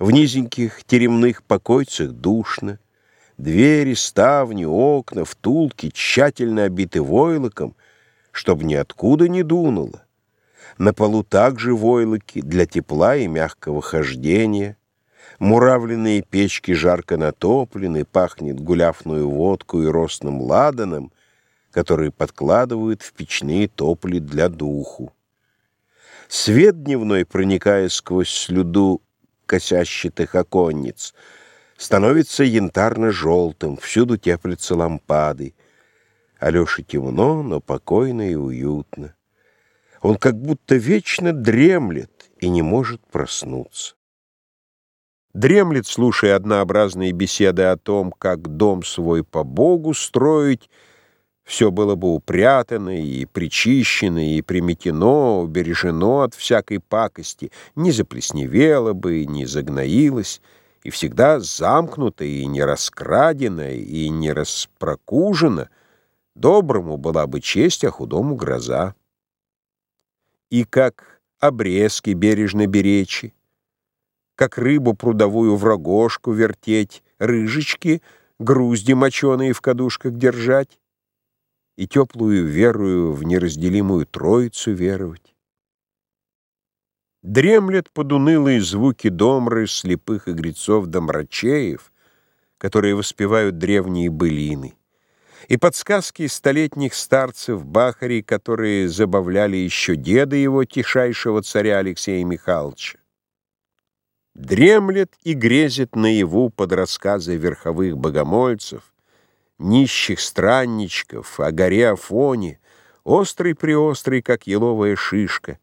В низеньких теремных покойцах душно, Двери, ставни, окна, втулки тщательно обиты войлоком, Чтоб ниоткуда не дунуло. На полу также войлоки для тепла и мягкого хождения. Муравленные печки жарко натоплены, пахнет гуляфную водку и ростным ладаном, которые подкладывают в печные топли для духу. Свет дневной, проникая сквозь слюду косящих оконниц, становится янтарно-желтым, всюду теплятся лампады. Алёше темно, но покойно и уютно. Он как будто вечно дремлет и не может проснуться. Дремлет, слушая однообразные беседы о том, как дом свой по Богу строить, все было бы упрятано и причищено, и приметено, убережено от всякой пакости, не заплесневело бы, не загноилось, и всегда замкнуто, и не раскрадено, и не распрокужено, доброму была бы честь, а худому гроза. И как обрезки бережно беречи, как рыбу прудовую в рогожку вертеть, рыжечки, грузди моченые в кадушках держать и теплую верую в неразделимую троицу веровать. Дремлет под унылые звуки домры слепых игрецов домрачеев, которые воспевают древние былины, и подсказки столетних старцев Бахарей, которые забавляли еще деда его, тишайшего царя Алексея Михайловича. Дремлет и грезит наяву под рассказы верховых богомольцев, нищих странничков, о горе Афоне, острый-приострый, как еловая шишка.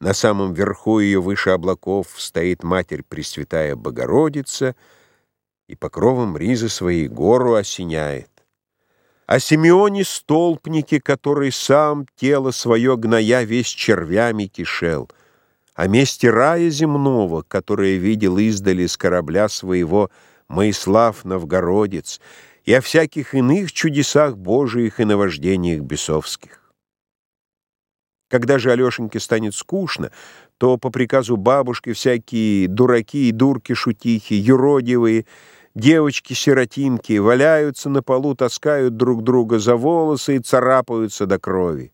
На самом верху ее выше облаков стоит Матерь Пресвятая Богородица и покровом ризы своей гору осеняет. О Симеоне столпнике, который сам тело свое гноя весь червями кишел — о месте рая земного, которое видел издали с корабля своего Моислав Новгородец, и о всяких иных чудесах Божиих и наваждениях бесовских. Когда же Алешеньке станет скучно, то по приказу бабушки всякие дураки и дурки-шутихи, юродивые, девочки-сиротинки валяются на полу, таскают друг друга за волосы и царапаются до крови.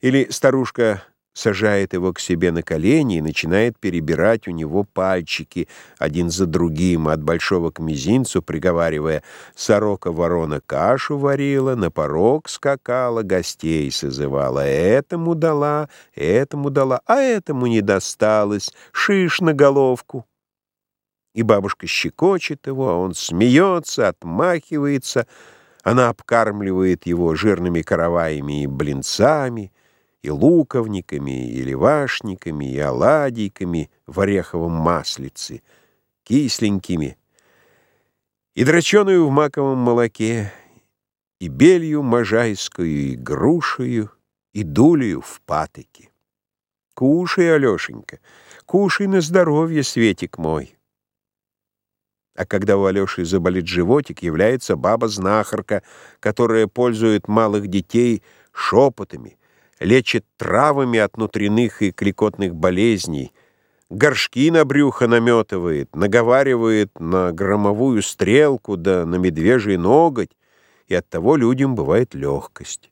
Или старушка сажает его к себе на колени и начинает перебирать у него пальчики один за другим от большого к мизинцу, приговаривая «Сорока-ворона кашу варила, на порог скакала, гостей созывала, этому дала, этому дала, а этому не досталось, шиш на головку». И бабушка щекочет его, а он смеется, отмахивается, она обкармливает его жирными караваями и блинцами, и луковниками, и левашниками, и оладейками в ореховом маслице, кисленькими, и драченую в маковом молоке, и белью можайскую, и грушею, и дулею в патоке. Кушай, Алешенька, кушай на здоровье, Светик мой. А когда у Алёши заболит животик, является баба-знахарка, которая пользует малых детей шепотами, лечит травами от внутренних и кликотных болезней, горшки на брюхо наметывает, наговаривает на громовую стрелку да на медвежий ноготь, и оттого людям бывает легкость.